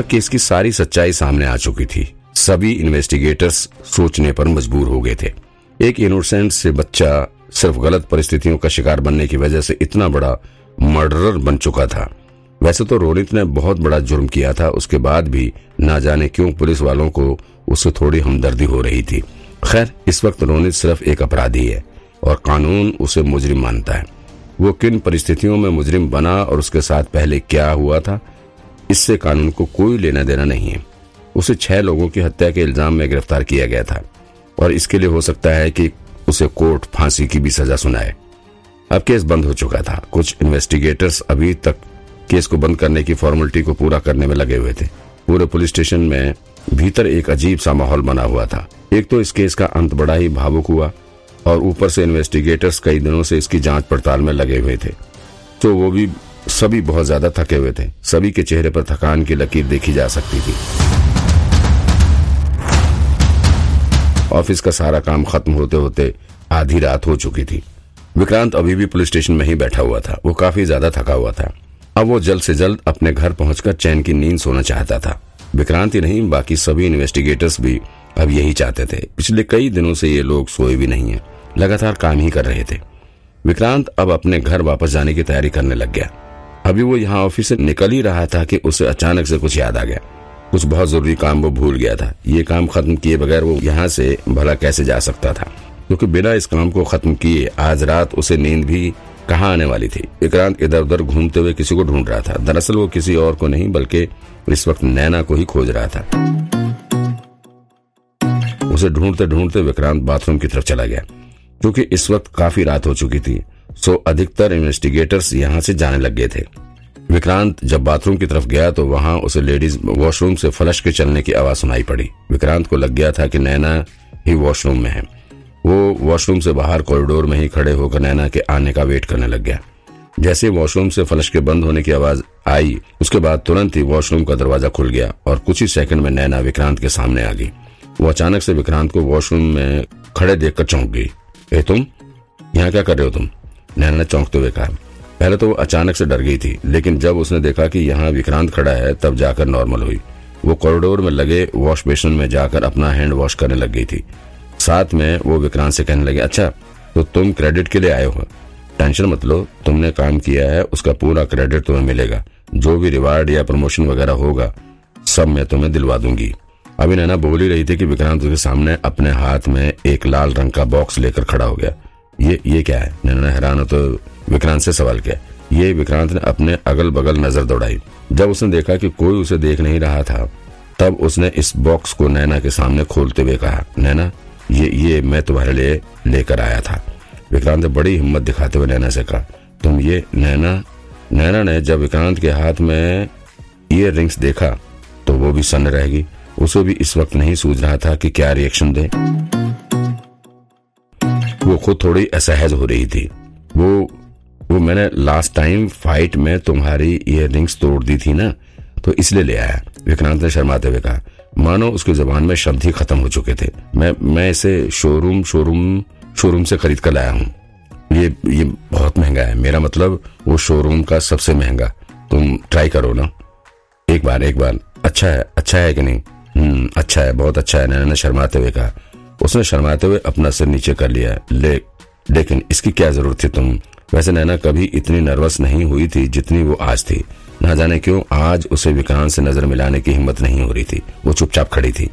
तक केस की सारी सच्चाई सामने आ चुकी थी। सभी इन्वेस्टिगेटर्स सोचने पर मजबूर हो गए थे। एक इनोसेंट से बच्चा सिर्फ़ गलत परिस्थितियों का शिकार बनने की वजह से इतना बड़ा मर्डरर बन चुका था। वैसे तो रोनित ने बहुत बड़ा जुर्म किया था, उसके बाद भी ना जाने क्यों पुलिस वालों को उससे थोड़ी हमदर्दी हो रही थी। खैर, इस वक्त रोनित सिर्फ़ एक अपराधी है और कानून उसे मुजरिम मानता है। वो किन परिस्थितियों में मुजरिम बना और उसके साथ पहले क्या हुआ था इससे कानून को कोई लेना देना नहीं है। उसे छह लोगों की हत्या के इल्ज़ाम में गिरफ़्तार किया गया था, और इसके लिए हो सकता है कि उसे कोर्ट फांसी की भी सजा सुनाए। अब केस बंद हो चुका था। कुछ इन्वेस्टिगेटर्स अभी तक केस को बंद करने की फॉर्मेलिटी को पूरा करने में लगे हुए थे। पूरे पुलिस स्टेशन में भीतर एक अजीब सा माहौल बना हुआ था। एक तो इस केस का अंत बड़ा ही भावुक हुआ, और ऊपर से इन्वेस्टिगेटर्स कई दिनों से इसकी जाँच पड़ताल में लगे हुए थे। तो वो भी सभी बहुत ज़्यादा थके हुए थे। सभी के चेहरे पर थकान की लकीर देखी जा सकती थी। ऑफ़िस का सारा काम खत्म होते होते आधी रात हो चुकी थी। विक्रांत अभी भी पुलिस स्टेशन में ही बैठा हुआ था। वो काफ़ी ज़्यादा थका हुआ था। अब वो जल्द से जल्द अपने घर पहुंचकर चैन की नींद सोना चाहता था। विक्रांत ही नहीं, बाकी सभी इन्वेस्टिगेटर्स भी अब यही चाहते थे। पिछले कई दिनों से ये लोग सोए भी नहीं है। लगातार काम ही कर रहे थे। विक्रांत अब अपने घर वापस जाने की तैयारी करने लग गया। अभी वो यहाँ ऑफ़िस से निकल ही रहा था कि उसे अचानक से कुछ याद आ गया। कुछ बहुत ज़रूरी काम वो भूल गया था। ये काम खत्म किए बगैर वो यहाँ से भला कैसे जा सकता था? क्योंकि बिना इस काम को खत्म किए आज रात उसे नींद भी कहाँ आने वाली थी? विक्रांत इधर उधर घूमते हुए किसी को ढूंढ रहा था। दरअसल वो किसी और को नहीं, बल्कि इस वक्त नैना को ही खोज रहा था। उसे ढूंढते ढूंढते विक्रांत बाथरूम की तरफ़ चला गया, क्योंकि इस वक्त काफ़ी रात हो चुकी थी। सो अधिकतर इन्वेस्टिगेटर्स यहाँ से जाने लग गए थे। विक्रांत जब बाथरूम की तरफ़ गया तो वहाँ उसे लेडीज़ वॉशरूम से फ्लश के चलने की आवाज़ सुनाई पड़ी। विक्रांत को लग गया था कि नैना ही वॉशरूम में है। वो वॉशरूम से बाहर कॉरिडोर में ही खड़े होकर नैना के आने का वेट करने लग गया। जैसे वॉशरूम से फ्लश के बंद होने की आवाज़ आई, उसके बाद तुरंत ही वॉशरूम का दरवाज़ा खुल गया और कुछ ही सेकंड में नैना विक्रांत के सामने आ गई। वो अचानक से विक्रांत को वॉशरूम में खड़े देखकर चौंक गई। ए, तुम? यहाँ क्या कर रहे हो तुम? नैना ने चौंकते हुए कहा। पहले तो वो अचानक से डर गई थी, लेकिन जब उसने देखा कि यहाँ विक्रांत खड़ा है, तब जाकर नॉर्मल हुई। वो कॉरिडोर में लगे वॉश बेसिन में जाकर अपना हैंड वॉश करने लग गई थी। साथ में वो विक्रांत से कहने लगे अच्छा तो तुम क्रेडिट के लिए आए हो। टेंशन मत लो, तुमने काम किया है, उसका पूरा क्रेडिट तुम्हें मिलेगा। जो भी रिवार्ड या प्रमोशन वगैरह होगा, सब मैं तुम्हें दिलवा दूँगी। अभी नैना बोल ही रही थी कि विक्रांत उसके सामने अपने हाथ में एक लाल रंग का बॉक्स लेकर खड़ा हो गया। ये ये क्या है? नैना ने हैरान हो तो विक्रांत से सवाल किया। ये विक्रांत ने अपने अगल बगल नज़र दौड़ाई। जब उसने देखा कि कोई उसे देख नहीं रहा था, तब उसने इस बॉक्स को नैना के सामने खोलते हुए कहा, नैना, ये ये मैं तुम्हारे लिए लेकर आया था। विक्रांत ने बड़ी हिम्मत दिखाते हुए नैना से कहा, तुम ये, नैना नैना ने जब विक्रांत के हाथ में ईयर रिंग्स देखा तो वो भी सन्न रहेगी। उसे भी इस वक्त नहीं सूझ रहा था कि क्या रिएक्शन दे। वो खुद थोड़ी असहज हो रही थी। वो वो मैंने लास्ट टाइम फाइट में तुम्हारी इयर तोड़ दी थी ना तो इसलिए ले आया। विक्रांत ने शर्माते हुए कहा, मानो उसकी जबान में शब्द ही खत्म हो चुके थे। मैं मैं इसे शोरूम शोरूम शोरूम से खरीद कर लाया हूँ। ये ये बहुत महँगा है। मेरा मतलब वो शोरूम का सबसे महँगा। तुम ट्राई करो ना। एक बार एक बार। अच्छा है अच्छा है कि नहीं? हम्म अच्छा है, बहुत अच्छा है। नैना ने शर्माते हुए कहा उसने शर्माते हुए अपना सिर नीचे कर लिया। ले, लेकिन इसकी क्या ज़रूरत थी तुम? वैसे नैना कभी इतनी नर्वस नहीं हुई थी जितनी वो आज थी। ना जाने क्यों आज उसे विक्रांत से नज़र मिलाने की हिम्मत नहीं हो रही थी। वो चुपचाप खड़ी थी।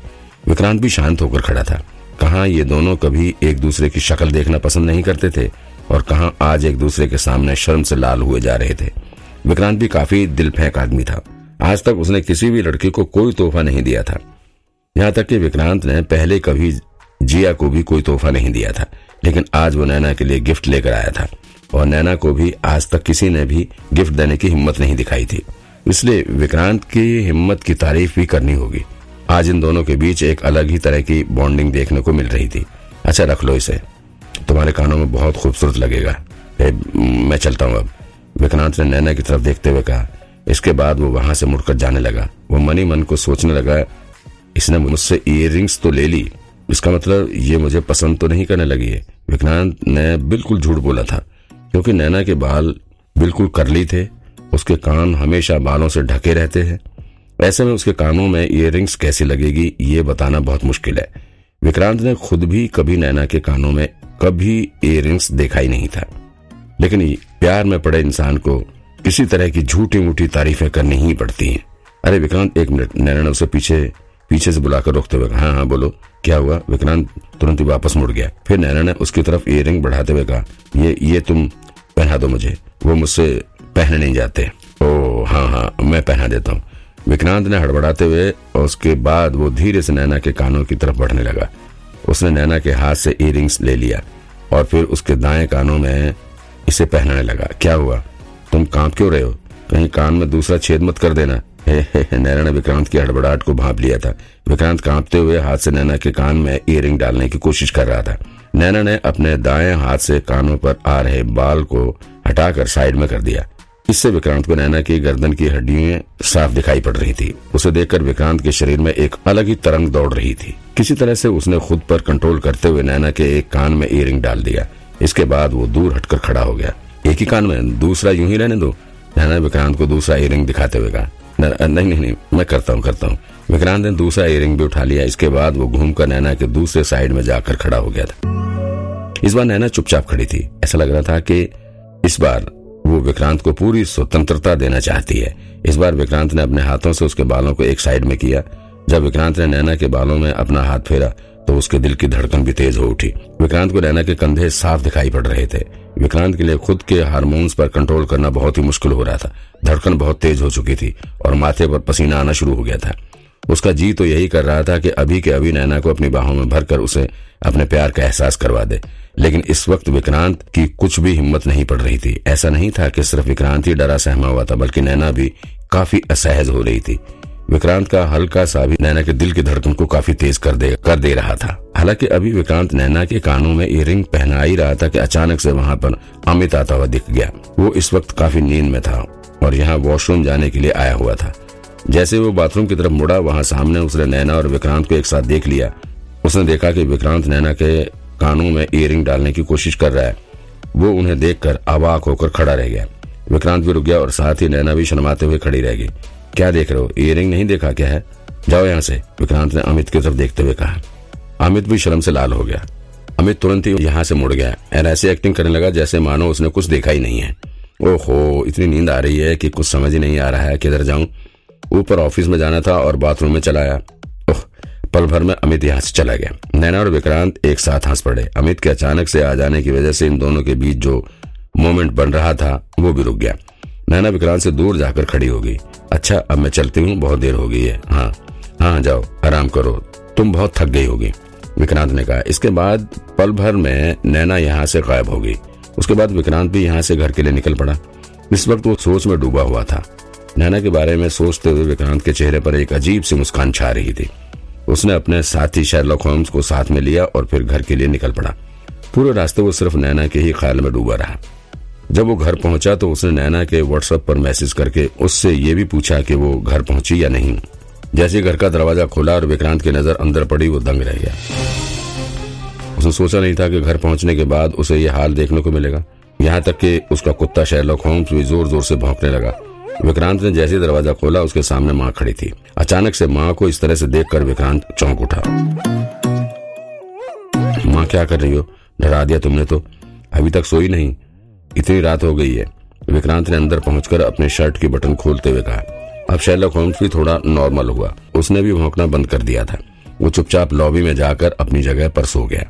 विक्रांत भी शांत होकर खड़ा था। कहा ये दोनों कभी एक दूसरे की शक्ल देखना पसंद नहीं करते थे? और कहा आज एक दूसरे के सामने शर्म से लाल हुए जा रहे थे? विक्रांत भी काफ़ी दिल फेंक आदमी था। आज तक उसने किसी भी लड़की को कोई तोहफा नहीं दिया था। यहाँ तक कि विक्रांत ने पहले कभी जिया को भी कोई तोहफा नहीं दिया था, लेकिन आज वो नैना के लिए गिफ्ट लेकर आया था। और नैना को भी आज तक किसी ने भी गिफ्ट देने की हिम्मत नहीं दिखाई थी। इसलिए विक्रांत की हिम्मत की तारीफ़ भी करनी होगी। आज इन दोनों के बीच एक अलग ही तरह की बॉन्डिंग देखने को मिल रही थी। अच्छा रख लो इसे। तुम्हारे कानों में बहुत खूबसूरत लगेगा। मैं चलता हूँ अब। विक्रांत ने नैना की तरफ़ देखते हुए कहा। इसके बाद वो वहाँ से मुड़कर जाने लगा। वो मनी मन को सोचने लगा, इसने मुझसे इयर तो ले ली इसका मतलब ये मुझे पसंद तो नहीं करने लगी है। विक्रांत ने बिल्कुल झूठ बोला था, क्योंकि नैना के बाल बिल्कुल करली थे, उसके कान हमेशा बालों से ढके रहते हैं। ऐसे में उसके कानों में इयर कैसी लगेगी, ये बताना बहुत मुश्किल है। विक्रांत ने खुद भी कभी नैना के कानों में कभी इयर देखा ही नहीं था। लेकिन प्यार में पड़े इंसान को किसी तरह की झूठी मूठी तारीफें करनी ही पड़ती हैं। अरे विक्रांत, एक मिनट, नैना ने उसे पीछे पीछे से बुलाकर रोकते हुए हाँ हाँ बोलो, क्या हुआ? विक्रांत तुरंत ही वापस मुड़ गया। फिर नैना ने उसकी तरफ़ इयर बढ़ाते हुए कहा, ये ये तुम पहना दो मुझे, वो मुझसे पहने नहीं जाते। ओ हाँ हाँ मैं पहना देता हूँ। विक्रांत ने हड़बड़ाते हुए और उसके बाद वो धीरे से नैना के कानों की तरफ़ बढ़ने लगा। उसने नैना के हाथ से इयर ले लिया और फिर उसके दाएँ कानों में इसे पहनाने लगा। क्या हुआ? तुम काँप क्यों रहे हो? कहीं कान में दूसरा छेद मत कर देना। नैना ने विक्रांत की हड़बड़ाहट को भाप लिया था। विक्रांत कांपते हुए हाथ से नैना के कान में इयर डालने की कोशिश कर रहा था। नैना ने अपने दाएँ हाथ से कानों पर आ रहे बाल को हटाकर साइड में कर दिया। इससे विक्रांत को नैना की गर्दन की हड्डियाँ साफ़ दिखाई पड़ रही थी। उसे देखकर विक्रांत के शरीर में एक अलग ही तरंग दौड़ रही थी। किसी तरह से उसने खुद पर कंट्रोल करते हुए नैना के एक कान में इयरिंग डाल दिया। इसके बाद वो दूर हटकर खड़ा हो गया। एक ही कान में, दूसरा यूँ ही रहने दो। नैना विक्रांत को दूसरा इयरिंग दिखाते हुए कहा नहीं नहीं मैं करता हूँ करता हूँ। विक्रांत ने दूसरा इयरिंग भी उठा लिया, इसके बाद वो घूमकर नैना के दूसरे साइड में जाकर खड़ा हो गया था। इस बार नैना चुपचाप खड़ी थी। ऐसा लग रहा था कि इस बार वो विक्रांत को पूरी स्वतंत्रता देना चाहती है। इस बार विक्रांत ने अपने हाथों से उसके बालों को एक साइड में किया। जब विक्रांत ने नैना के बालों में अपना हाथ फेरा तो उसके दिल की धड़कन भी तेज हो उठी। विक्रांत को नैना के कंधे साफ़ दिखाई पड़ रहे थे। विक्रांत के लिए खुद के हार्मोन्स पर कंट्रोल करना बहुत ही मुश्किल हो रहा था। धड़कन बहुत तेज हो चुकी थी और माथे पर पसीना आना शुरू हो गया था। उसका जी तो यही कर रहा था कि अभी के अभी नैना को अपनी बाहों में भरकर उसे अपने प्यार का एहसास करवा दे। लेकिन इस वक्त विक्रांत की कुछ भी हिम्मत नहीं पड़ रही थी। ऐसा नहीं था कि सिर्फ़ विक्रांत ही डरा सहमा हुआ था, बल्कि नैना भी काफ़ी असहज हो रही थी। विक्रांत का हल्का सा भी नैना के दिल की धड़कन को काफ़ी तेज कर दे कर दे रहा था। हालाँकि अभी विक्रांत नैना के कानों में इयरिंग पहना ही रहा था कि अचानक से वहाँ पर अमित आता हुआ दिख गया। वो इस वक्त काफ़ी नींद में था और यहाँ वॉशरूम जाने के लिए आया हुआ था। जैसे वो बाथरूम की तरफ़ मुड़ा, वहाँ सामने उसने नैना और विक्रांत को एक साथ देख लिया। उसने देखा कि विक्रांत नैना के कानों में इयरिंग डालने की कोशिश कर रहा है। वो उन्हें देखकर अवाक होकर खड़ा रह गया। विक्रांत भी रुक गया और साथ ही नैना भी शर्माते हुए खड़ी रह गई। क्या देख रहे हो? इयरिंग नहीं देखा क्या है? जाओ यहाँ से। विक्रांत ने अमित की तरफ़ देखते हुए कहा। अमित भी शर्म से लाल हो गया। अमित तुरंत ही यहाँ से मुड़ गया और ऐसे एक्टिंग करने लगा जैसे मानो उसने कुछ देखा ही नहीं है। ओहो, इतनी नींद आ रही है कि कुछ समझ ही नहीं आ रहा है किधर जाऊँ। ऊपर ऑफ़िस में जाना था और बाथरूम में चला आया। ओह, पल भर में अमित यहाँ से चला गया। नैना और विक्रांत एक साथ हंस पड़े। अमित के अचानक से आ जाने की वजह से इन दोनों के बीच जो मोमेंट बन रहा था, वो भी रुक गया। नैना विक्रांत से दूर जाकर खड़ी हो गई। अच्छा अब मैं चलती हूँ, बहुत देर हो गई है। हाँ हाँ जाओ, आराम करो। तुम बहुत थक गई होगी, विक्रांत ने कहा। इसके बाद पल भर में नैना यहाँ से गायब हो गई। उसके बाद विक्रांत भी यहाँ से घर के लिए निकल पड़ा। इस वक्त वो सोच में डूबा हुआ था। नैना के बारे में सोचते हुए विक्रांत के चेहरे पर एक अजीब सी मुस्कान छा रही थी। उसने अपने साथी शेरलॉक होम्स को साथ में लिया और फिर घर के लिए निकल पड़ा। पूरे रास्ते वो सिर्फ़ नैना के ही ख्याल में डूबा रहा। जब वो घर पहुँचा तो उसने नैना के व्हाट्सएप पर मैसेज करके उससे ये भी पूछा कि वो घर पहुँची या नहीं। जैसे घर का दरवाज़ा खोला और विक्रांत की नज़र अंदर पड़ी, वो दंग रह गया। उसने सोचा नहीं था कि घर पहुँचने के बाद उसे ये हाल देखने को मिलेगा। यहाँ तक कि उसका कुत्ता शेरलॉक होम्स भी ज़ोर ज़ोर से भौंकने लगा। विक्रांत ने जैसे दरवाज़ा खोला, उसके सामने माँ खड़ी थी। अचानक से माँ को इस तरह से देखकर विक्रांत चौंक उठा। माँ, क्या कर रही हो? डरा दिया तुमने तो। अभी तक सोई नहीं। इतनी रात हो गई है। विक्रांत ने अंदर पहुंचकर अपने शर्ट की बटन खोलते हुए कहा, अब शैलक होम्स भी थोड़ा नॉर्मल हुआ। उसने भी भौंकना बंद कर दिया था। वो चुपचाप लॉबी में जाकर अपनी जगह पर सो गया।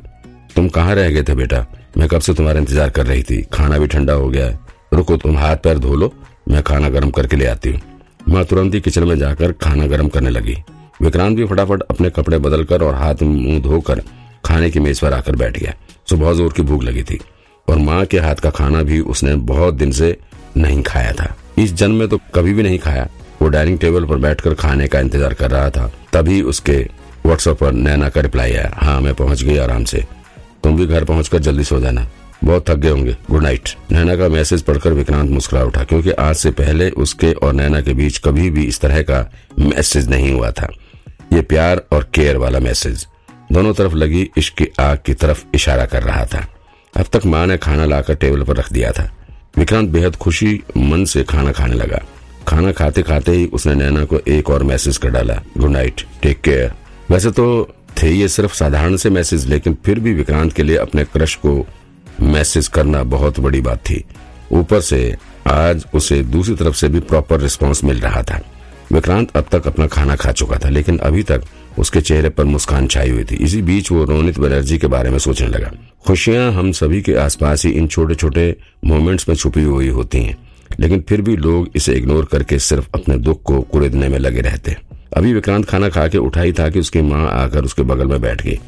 तुम कहाँ रह गए थे बेटा? मैं कब से तुम्हारा इंतज़ार कर रही थी? खाना भी ठंडा हो गया है। रुको, तुम हाथ पैर धो लो। मैं खाना गर्म करके ले आती हूँ। माँ तुरंत ही किचन में जाकर खाना गर्म करने लगी। विक्रांत भी फटाफट अपने कपड़े बदलकर और हाथ मुँह धोकर खाने की मेज पर आकर बैठ गया। सुबह ज़ोर की भूख लगी थी। और माँ के हाथ का खाना भी उसने बहुत दिन से नहीं खाया था। इस जन्म में तो कभी भी नहीं खाया। वो डाइनिंग टेबल पर बैठकर खाने का इंतज़ार कर रहा था। तभी उसके व्हाट्सएप पर नैना का रिप्लाई आया। हाँ मैं पहुँच गई आराम से। तुम भी घर पहुंचकर जल्दी सो जाना। बहुत थक गए होंगे। गुड नाइट नैना का मैसेज पढ़कर विक्रांत मुस्कुरा उठा, क्योंकि आज से पहले उसके और नैना के बीच कभी भी इस तरह का मैसेज नहीं हुआ था। ये प्यार और केयर वाला मैसेज दोनों तरफ़ लगी इश्क की आग की तरफ़ इशारा कर रहा था। तक माँ ने खाना लाकर टेबल पर रख दिया था। विक्रांत बेहद खुशी मन से खाना खाने लगा। खाना खाते खाते ही उसने नैना को एक और मैसेज कर डाला, गुड नाइट, टेक केयर। वैसे तो थे ये सिर्फ़ साधारण से मैसेज, लेकिन फिर भी विक्रांत के लिए अपने क्रश को मैसेज करना बहुत बड़ी बात थी। ऊपर से आज उसे दूसरी तरफ़ से भी प्रॉपर रिस्पॉन्स मिल रहा था। विक्रांत अब तक अपना खाना खा चुका था, लेकिन अभी तक उसके चेहरे पर मुस्कान छाई हुई थी। इसी बीच वो रोनित बनर्जी के बारे में सोचने लगा। खुशियाँ हम सभी के आसपास ही इन छोटे छोटे मोमेंट्स में छुपी हुई होती हैं, लेकिन फिर भी लोग इसे इग्नोर करके सिर्फ़ अपने दुख को कुरेदने में लगे रहते। अभी विक्रांत खाना खा के उठाई था कि उसकी माँ आकर उसके बगल में बैठ गई।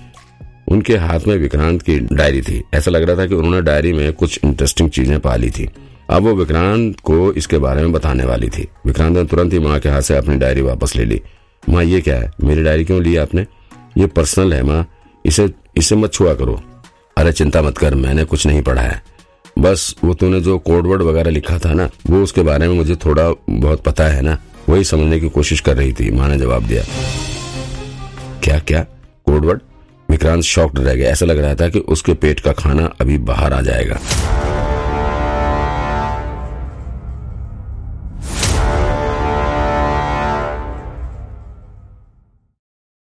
उनके हाथ में विक्रांत की डायरी थी। ऐसा लग रहा था कि उन्होंने डायरी में कुछ इंटरेस्टिंग चीज़ें पा ली थी। अब वो विक्रांत को इसके बारे में बताने वाली थी। विक्रांत ने तुरंत ही माँ के हाथ से अपनी डायरी वापस ले ली। माँ, ये क्या है? मेरी डायरी क्यों ली आपने? ये पर्सनल है माँ। इसे इसे मत छुआ करो। अरे चिंता मत कर, मैंने कुछ नहीं पढ़ा है। बस वो तूने जो कोडवर्ड वगैरह लिखा था ना, वो उसके बारे में मुझे थोड़ा बहुत पता है ना। वही समझने की कोशिश कर रही थी। माँ ने जवाब दिया। क्या क्या? कोडवर्ड विक्रांत शॉक्ड रह गया। ऐसा लग रहा था कि उसके पेट का खाना अभी बाहर आ जाएगा।